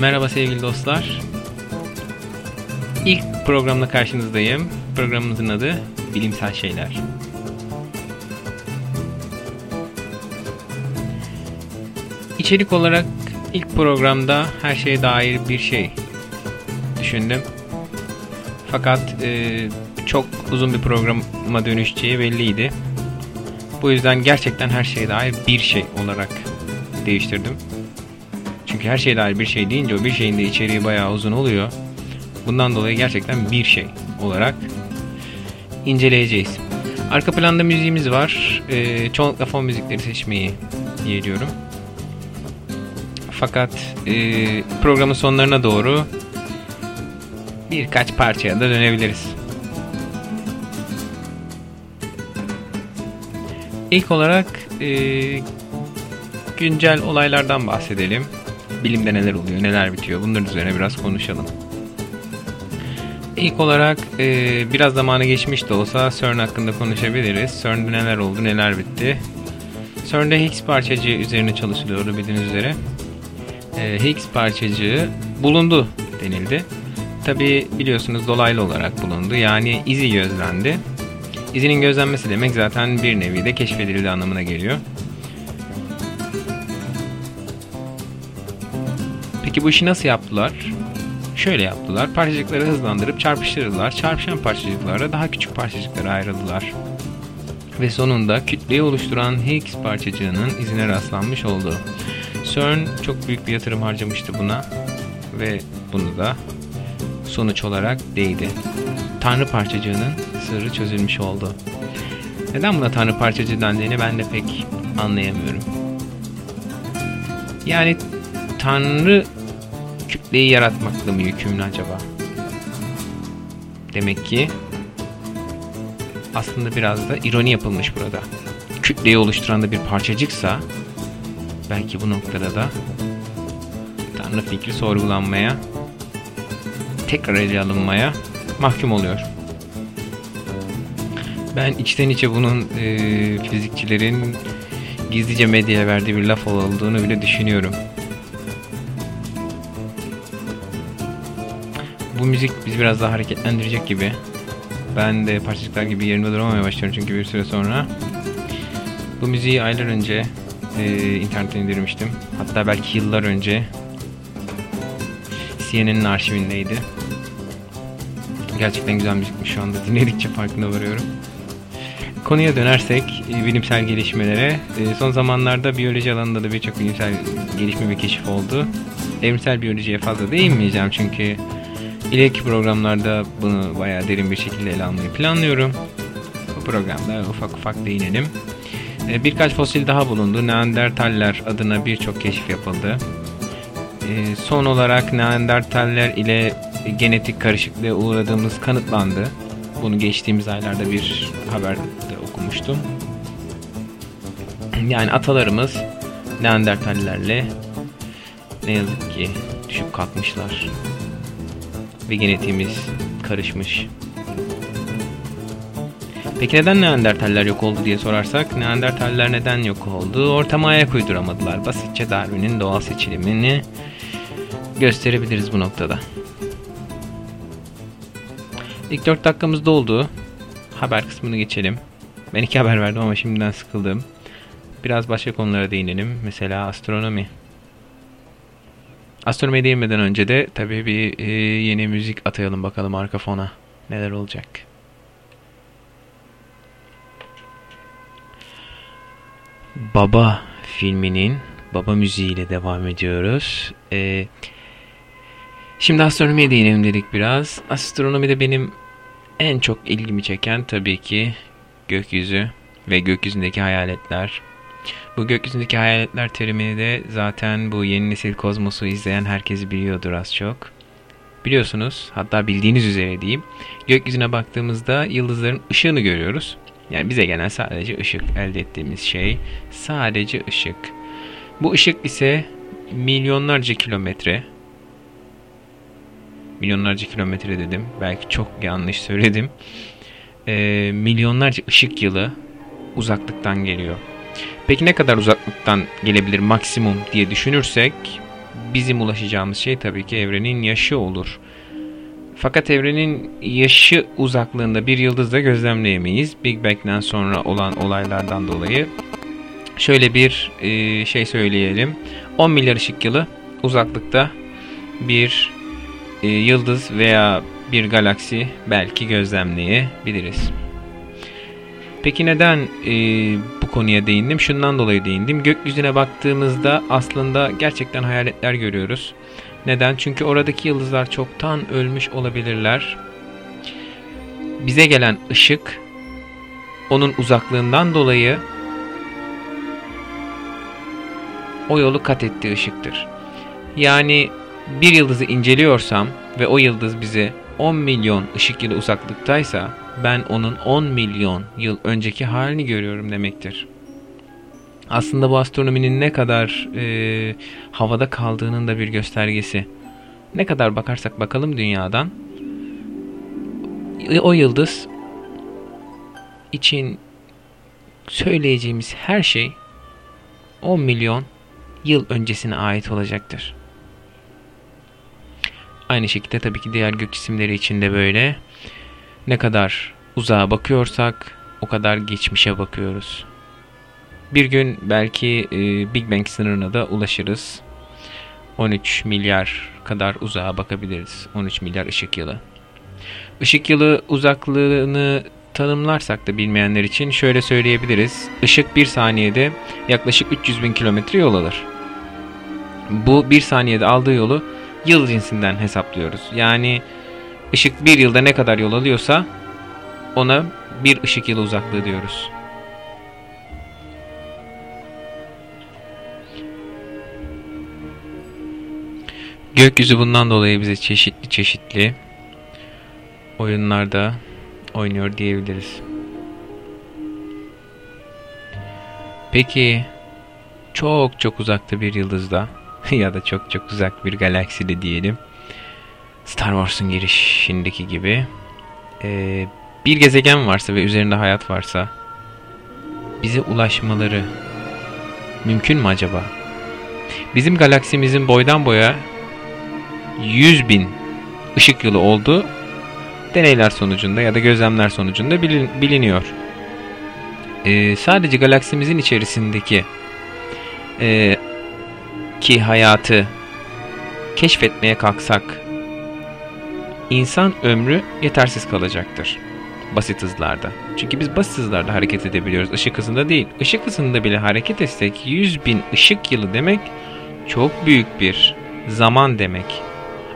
Merhaba sevgili dostlar. İlk programla karşınızdayım. Programımızın adı Bilimsel Şeyler. İçerik olarak ilk programda her şeye dair bir şey düşündüm. Fakat e, çok uzun bir programa dönüşeceği belliydi. Bu yüzden gerçekten her şeye dair bir şey olarak değiştirdim. Çünkü her şeye dair bir şey deyince o bir şeyin de içeriği bayağı uzun oluyor. Bundan dolayı gerçekten bir şey olarak inceleyeceğiz. Arka planda müziğimiz var. Ee, çoğunlukla fon müzikleri seçmeyi yeğliyorum. Fakat e, programın sonlarına doğru birkaç parçaya da dönebiliriz. İlk olarak e, güncel olaylardan bahsedelim. Bilimde neler oluyor, neler bitiyor bunların üzerine biraz konuşalım. İlk olarak e, biraz zamanı geçmiş de olsa CERN hakkında konuşabiliriz. CERN'de neler oldu, neler bitti. CERN'de Higgs parçacığı üzerine çalışılıyordu bildiğiniz üzere. E, Higgs parçacığı bulundu denildi. Tabi biliyorsunuz dolaylı olarak bulundu. Yani izi gözlendi. İzinin gözlenmesi demek zaten bir nevi de keşfedildi anlamına geliyor. Peki bu işi nasıl yaptılar? Şöyle yaptılar. Parçacıkları hızlandırıp çarpıştırdılar. Çarpışan parçacıklara daha küçük parçacıklara ayrıldılar. Ve sonunda kütleyi oluşturan Higgs parçacığının izine rastlanmış oldu. CERN çok büyük bir yatırım harcamıştı buna ve bunu da sonuç olarak değdi. Tanrı parçacığının sırrı çözülmüş oldu. Neden buna Tanrı parçacığı dendiğini ben de pek anlayamıyorum. Yani Tanrı kütleyi yaratmakla mı yükümlü acaba? Demek ki aslında biraz da ironi yapılmış burada. Kütleyi oluşturan da bir parçacıksa belki bu noktada da Tanrı fikri sorgulanmaya tekrar ele alınmaya mahkum oluyor. Ben içten içe bunun e, fizikçilerin gizlice medyaya verdiği bir laf olduğunu bile düşünüyorum. Bu müzik bizi biraz daha hareketlendirecek gibi. Ben de parçacıklar gibi yerimde duramamaya başlıyorum çünkü bir süre sonra. Bu müziği aylar önce e, internetten indirmiştim. Hatta belki yıllar önce CNN'in arşivindeydi. Gerçekten güzel müzikmiş şu anda. Dinledikçe farkına varıyorum. Konuya dönersek e, bilimsel gelişmelere. E, son zamanlarda biyoloji alanında da birçok bilimsel gelişme ve keşif oldu. Evrimsel biyolojiye fazla değinmeyeceğim çünkü ileriki programlarda bunu bayağı derin bir şekilde ele almayı planlıyorum. Bu programda ufak ufak değinelim. E, birkaç fosil daha bulundu. Neandertaller adına birçok keşif yapıldı. Son olarak Neandertaller ile genetik karışıklığa uğradığımız kanıtlandı. Bunu geçtiğimiz aylarda bir haberde okumuştum. Yani atalarımız Neandertallerle ne yazık ki düşüp kalkmışlar. Ve genetiğimiz karışmış. Peki neden Neandertaller yok oldu diye sorarsak Neandertaller neden yok oldu? Ortama ayak uyduramadılar. Basitçe Darwin'in doğal seçilimini gösterebiliriz bu noktada. İlk 4 dakikamız doldu. Haber kısmını geçelim. Ben iki haber verdim ama şimdiden sıkıldım. Biraz başka konulara değinelim. Mesela astronomi. Astronomiye değinmeden önce de tabii bir e, yeni müzik atayalım bakalım arka fona. Neler olacak. Baba filminin baba müziğiyle devam ediyoruz. Ee, şimdi astronomiye değinelim dedik biraz. Astronomide benim en çok ilgimi çeken tabii ki gökyüzü ve gökyüzündeki hayaletler. Bu gökyüzündeki hayaletler terimini de zaten bu yeni nesil kozmosu izleyen herkes biliyordur az çok. Biliyorsunuz hatta bildiğiniz üzere diyeyim. Gökyüzüne baktığımızda yıldızların ışığını görüyoruz. Yani bize gelen sadece ışık elde ettiğimiz şey sadece ışık. Bu ışık ise milyonlarca kilometre milyonlarca kilometre dedim. Belki çok yanlış söyledim. E, milyonlarca ışık yılı uzaklıktan geliyor. Peki ne kadar uzaklıktan gelebilir maksimum diye düşünürsek bizim ulaşacağımız şey tabii ki evrenin yaşı olur. Fakat evrenin yaşı uzaklığında bir yıldızda gözlemleyemeyiz. Big Bang'den sonra olan olaylardan dolayı. Şöyle bir e, şey söyleyelim. 10 milyar ışık yılı uzaklıkta bir e, yıldız veya bir galaksi belki gözlemleyebiliriz. Peki neden e, konuya değindim? Şundan dolayı değindim. Gökyüzüne baktığımızda aslında gerçekten hayaletler görüyoruz. Neden? Çünkü oradaki yıldızlar çoktan ölmüş olabilirler. Bize gelen ışık onun uzaklığından dolayı o yolu kat ettiği ışıktır. Yani bir yıldızı inceliyorsam ve o yıldız bize 10 milyon ışık yılı uzaklıktaysa ben onun 10 milyon yıl önceki halini görüyorum demektir. Aslında bu astronominin ne kadar e, havada kaldığının da bir göstergesi. Ne kadar bakarsak bakalım dünyadan o yıldız için söyleyeceğimiz her şey 10 milyon yıl öncesine ait olacaktır. Aynı şekilde tabii ki diğer gök cisimleri için de böyle. Ne kadar uzağa bakıyorsak o kadar geçmişe bakıyoruz. Bir gün belki e, Big Bang sınırına da ulaşırız. 13 milyar kadar uzağa bakabiliriz. 13 milyar ışık yılı. Işık yılı uzaklığını tanımlarsak da bilmeyenler için şöyle söyleyebiliriz. Işık bir saniyede yaklaşık 300 bin kilometre yol alır. Bu bir saniyede aldığı yolu yıl cinsinden hesaplıyoruz. Yani ışık bir yılda ne kadar yol alıyorsa ona bir ışık yılı uzaklığı diyoruz. Gökyüzü bundan dolayı bize çeşitli çeşitli oyunlarda oynuyor diyebiliriz. Peki çok çok uzakta bir yıldızda ya da çok çok uzak bir galakside diyelim Star Wars'un girişindeki gibi e, bir gezegen varsa ve üzerinde hayat varsa bize ulaşmaları mümkün mü acaba? Bizim galaksimizin boydan boya 100 bin ışık yılı olduğu deneyler sonucunda ya da gözlemler sonucunda bilin, biliniyor. Ee, sadece galaksimizin içerisindeki e, ki hayatı keşfetmeye kalksak insan ömrü yetersiz kalacaktır basit hızlarda. Çünkü biz basit hızlarda hareket edebiliyoruz. Işık hızında değil. Işık hızında bile hareket etsek 100 bin ışık yılı demek çok büyük bir zaman demek.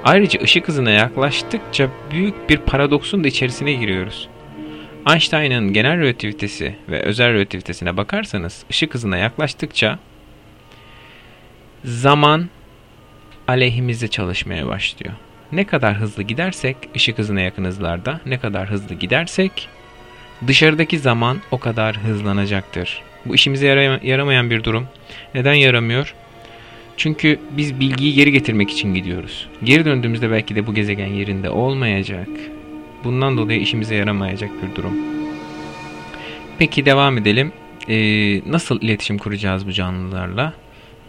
Ayrıca ışık hızına yaklaştıkça büyük bir paradoksun da içerisine giriyoruz. Einstein'ın genel relativitesi ve özel relativitesine bakarsanız ışık hızına yaklaştıkça zaman aleyhimizde çalışmaya başlıyor. Ne kadar hızlı gidersek ışık hızına yakın hızlarda ne kadar hızlı gidersek dışarıdaki zaman o kadar hızlanacaktır. Bu işimize yaramayan bir durum. Neden yaramıyor? Çünkü biz bilgiyi geri getirmek için gidiyoruz. Geri döndüğümüzde belki de bu gezegen yerinde olmayacak. Bundan dolayı işimize yaramayacak bir durum. Peki devam edelim. Ee, nasıl iletişim kuracağız bu canlılarla?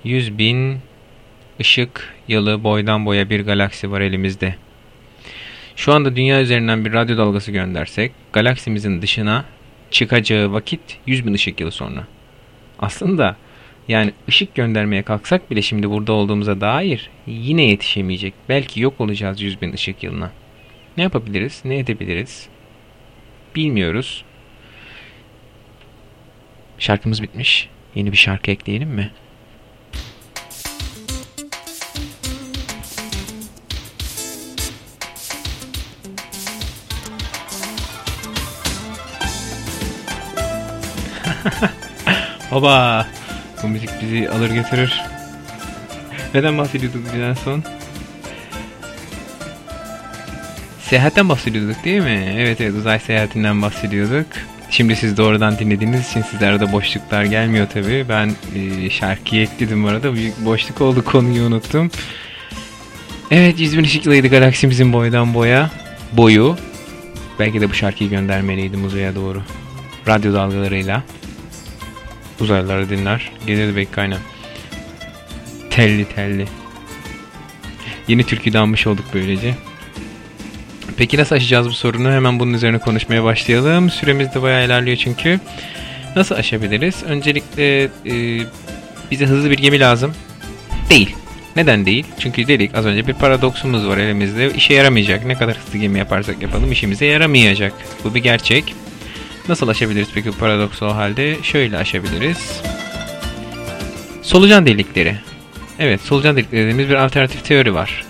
100 bin ışık yılı boydan boya bir galaksi var elimizde. Şu anda dünya üzerinden bir radyo dalgası göndersek galaksimizin dışına çıkacağı vakit 100 bin ışık yılı sonra. Aslında yani ışık göndermeye kalksak bile şimdi burada olduğumuza dair yine yetişemeyecek. Belki yok olacağız 100 bin ışık yılına. Ne yapabiliriz? Ne edebiliriz? Bilmiyoruz. Şarkımız bitmiş. Yeni bir şarkı ekleyelim mi? Baba. Bu müzik bizi alır götürür. Neden bahsediyorduk biz en son? Seyahatten bahsediyorduk değil mi? Evet evet uzay seyahatinden bahsediyorduk. Şimdi siz doğrudan dinlediğiniz için sizlere de boşluklar gelmiyor tabi. Ben e, şarkıyı ekledim arada. Büyük boşluk oldu konuyu unuttum. Evet 100 bin ışık yılıydı galaksimizin boydan boya. Boyu. Belki de bu şarkıyı göndermeliydim uzaya doğru. Radyo dalgalarıyla. Uzaylıları dinler. Gelirdi belki aynen. Telli telli. Yeni türkü almış olduk böylece. Peki nasıl aşacağız bu sorunu? Hemen bunun üzerine konuşmaya başlayalım. Süremiz de bayağı ilerliyor çünkü. Nasıl aşabiliriz? Öncelikle e, bize hızlı bir gemi lazım. Değil. Neden değil? Çünkü dedik az önce bir paradoksumuz var elimizde. İşe yaramayacak. Ne kadar hızlı gemi yaparsak yapalım işimize yaramayacak. Bu bir gerçek. Nasıl aşabiliriz peki bu paradoksu o halde? Şöyle aşabiliriz. Solucan delikleri. Evet solucan delikleri dediğimiz bir alternatif teori var.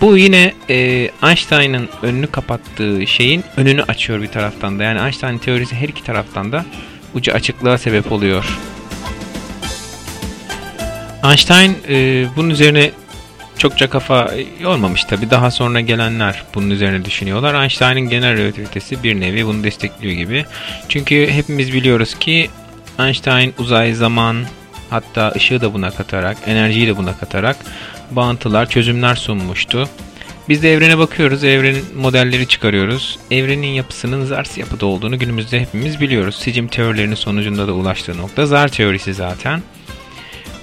Bu yine e, Einstein'ın önünü kapattığı şeyin önünü açıyor bir taraftan da. Yani Einstein teorisi her iki taraftan da ucu açıklığa sebep oluyor. Einstein e, bunun üzerine çokça kafa yormamış tabi. Daha sonra gelenler bunun üzerine düşünüyorlar. Einstein'ın genel relativitesi bir nevi bunu destekliyor gibi. Çünkü hepimiz biliyoruz ki Einstein uzay, zaman hatta ışığı da buna katarak, enerjiyi de buna katarak bağıntılar, çözümler sunmuştu. Biz de evrene bakıyoruz, evrenin modelleri çıkarıyoruz. Evrenin yapısının zars yapıda olduğunu günümüzde hepimiz biliyoruz. Sicim teorilerinin sonucunda da ulaştığı nokta zar teorisi zaten.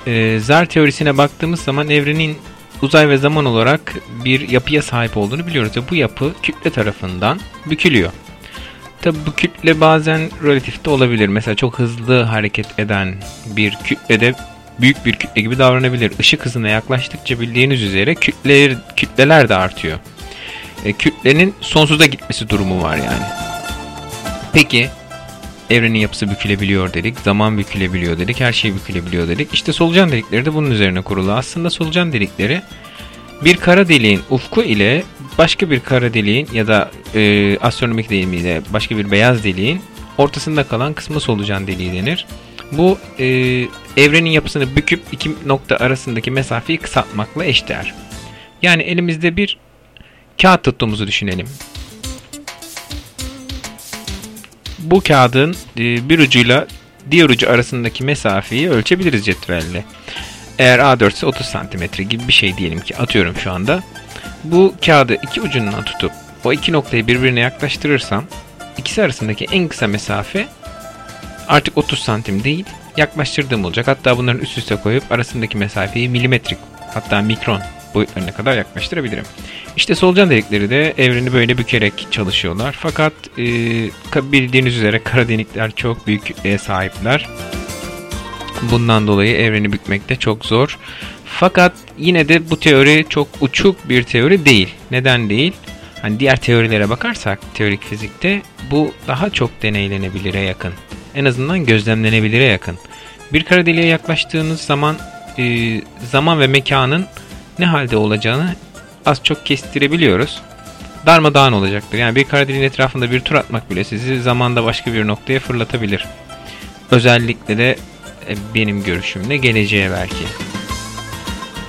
Ee, zar teorisine baktığımız zaman evrenin uzay ve zaman olarak bir yapıya sahip olduğunu biliyoruz ve bu yapı kütle tarafından bükülüyor. Tabi bu kütle bazen relatif de olabilir. Mesela çok hızlı hareket eden bir kütlede büyük bir kütle gibi davranabilir. Işık hızına yaklaştıkça bildiğiniz üzere kütleler, kütleler de artıyor. E, kütlenin sonsuza gitmesi durumu var yani. Peki evrenin yapısı bükülebiliyor dedik, zaman bükülebiliyor dedik, her şey bükülebiliyor dedik. İşte solucan delikleri de bunun üzerine kurulu. Aslında solucan delikleri bir kara deliğin ufku ile başka bir kara deliğin ya da e, astronomik deyimiyle başka bir beyaz deliğin ortasında kalan kısmı solucan deliği denir. Bu e, evrenin yapısını büküp iki nokta arasındaki mesafeyi kısaltmakla eşdeğer. Yani elimizde bir kağıt tuttuğumuzu düşünelim. Bu kağıdın e, bir ucuyla diğer ucu arasındaki mesafeyi ölçebiliriz cetvelle. Eğer A4 ise 30 cm gibi bir şey diyelim ki atıyorum şu anda. Bu kağıdı iki ucundan tutup o iki noktayı birbirine yaklaştırırsam ikisi arasındaki en kısa mesafe artık 30 santim değil yaklaştırdığım olacak. Hatta bunların üst üste koyup arasındaki mesafeyi milimetrik hatta mikron boyutlarına kadar yaklaştırabilirim. İşte solucan delikleri de evreni böyle bükerek çalışıyorlar. Fakat e, bildiğiniz üzere kara delikler çok büyük kütleye sahipler. Bundan dolayı evreni bükmek de çok zor. Fakat yine de bu teori çok uçuk bir teori değil. Neden değil? Hani diğer teorilere bakarsak teorik fizikte bu daha çok deneylenebilire yakın. En azından gözlemlenebilire yakın. Bir kara deliğe yaklaştığınız zaman e, zaman ve mekanın ne halde olacağını az çok kestirebiliyoruz. Darmadağın olacaktır. Yani bir kara deliğin etrafında bir tur atmak bile sizi zamanda başka bir noktaya fırlatabilir. Özellikle de e, benim görüşümle geleceğe belki.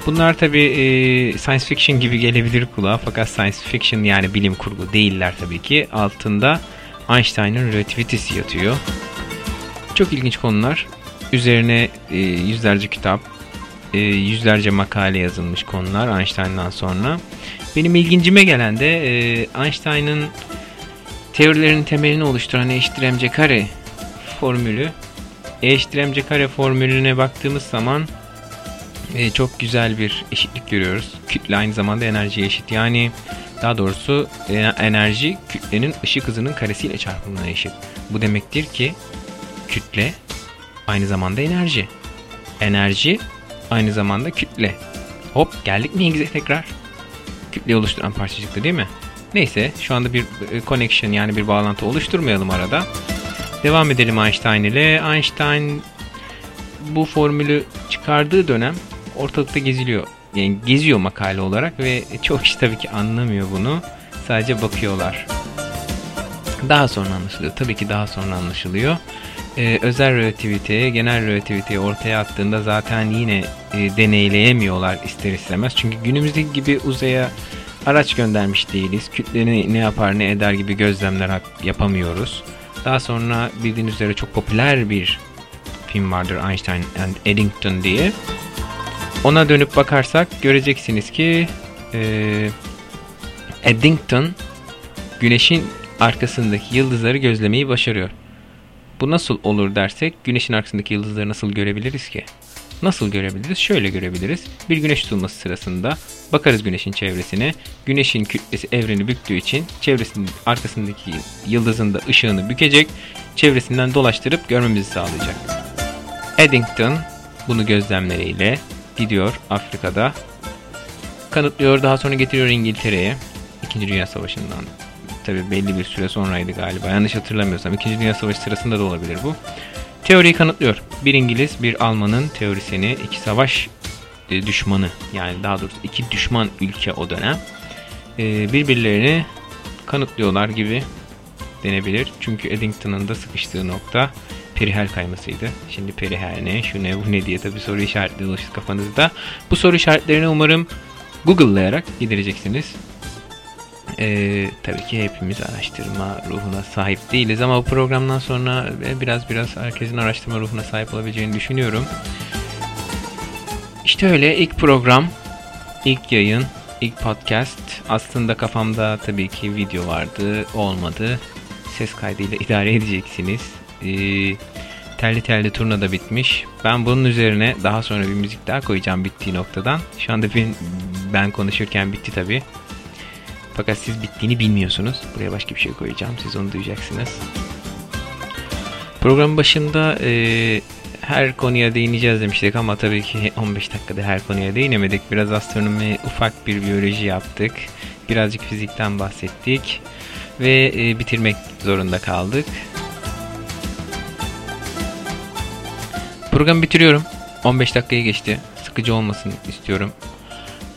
Bunlar tabi e, science fiction gibi gelebilir kulağa fakat science fiction yani bilim kurgu değiller tabii ki. Altında Einstein'ın relativitesi yatıyor. Çok ilginç konular. Üzerine e, yüzlerce kitap, e, yüzlerce makale yazılmış konular Einstein'dan sonra. Benim ilgincime gelen de e, Einstein'ın teorilerin temelini oluşturan E eşittir mc kare formülü. E eşittir mc kare formülüne baktığımız zaman e, çok güzel bir eşitlik görüyoruz. Kütle aynı zamanda enerjiye eşit. Yani daha doğrusu e, enerji kütlenin ışık hızının karesiyle çarpımına eşit. Bu demektir ki kütle aynı zamanda enerji. Enerji aynı zamanda kütle. Hop geldik mi Higgs'e tekrar? Kütle oluşturan parçacıktı değil mi? Neyse şu anda bir e, connection yani bir bağlantı oluşturmayalım arada. Devam edelim Einstein ile. Einstein bu formülü çıkardığı dönem ortalıkta geziliyor. Yani geziyor makale olarak ve çok kişi tabii ki anlamıyor bunu. Sadece bakıyorlar. Daha sonra anlaşılıyor. Tabii ki daha sonra anlaşılıyor. Ee, özel relativiteye, genel relativiteyi ortaya attığında zaten yine e, deneyleyemiyorlar ister istemez. Çünkü günümüzdeki gibi uzaya araç göndermiş değiliz. Kütleni ne yapar ne eder gibi gözlemler yapamıyoruz. Daha sonra bildiğiniz üzere çok popüler bir film vardır Einstein and Eddington diye. Ona dönüp bakarsak göreceksiniz ki e, Eddington güneşin arkasındaki yıldızları gözlemeyi başarıyor. Bu nasıl olur dersek güneşin arkasındaki yıldızları nasıl görebiliriz ki? Nasıl görebiliriz? Şöyle görebiliriz. Bir güneş tutulması sırasında Bakarız güneşin çevresine. Güneşin kütlesi evreni büktüğü için çevresinin arkasındaki yıldızın da ışığını bükecek. Çevresinden dolaştırıp görmemizi sağlayacak. Eddington bunu gözlemleriyle gidiyor Afrika'da. Kanıtlıyor daha sonra getiriyor İngiltere'ye. İkinci Dünya Savaşı'ndan tabi belli bir süre sonraydı galiba. Yanlış hatırlamıyorsam. İkinci Dünya Savaşı sırasında da olabilir bu. Teoriyi kanıtlıyor. Bir İngiliz, bir Alman'ın teorisini, iki savaş e, düşmanı yani daha doğrusu iki düşman ülke o dönem e, birbirlerini kanıtlıyorlar gibi denebilir. Çünkü Eddington'ın da sıkıştığı nokta perihel kaymasıydı. Şimdi perihel ne, şu ne, bu ne diye tabi soru işaretleri oluştu kafanızda. Bu soru işaretlerini umarım Google'layarak gidereceksiniz. Ee, tabii ki hepimiz araştırma ruhuna sahip değiliz ama bu programdan sonra biraz biraz herkesin araştırma ruhuna sahip olabileceğini düşünüyorum. İşte öyle ilk program, ilk yayın, ilk podcast. Aslında kafamda tabii ki video vardı, olmadı. Ses kaydıyla idare edeceksiniz. Ee, telli telli turna da bitmiş. Ben bunun üzerine daha sonra bir müzik daha koyacağım bittiği noktadan. Şu anda ben, ben konuşurken bitti tabii. Fakat siz bittiğini bilmiyorsunuz. Buraya başka bir şey koyacağım. Siz onu duyacaksınız. Program başında e, her konuya değineceğiz demiştik ama tabii ki 15 dakikada her konuya değinemedik. Biraz astronomi, ufak bir biyoloji yaptık. Birazcık fizikten bahsettik. Ve e, bitirmek zorunda kaldık. Programı bitiriyorum. 15 dakikaya geçti. Sıkıcı olmasın istiyorum.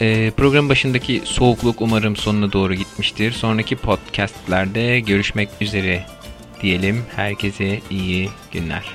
E, program başındaki soğukluk umarım sonuna doğru gitmiştir. Sonraki podcastlerde görüşmek üzere diyelim. Herkese iyi günler.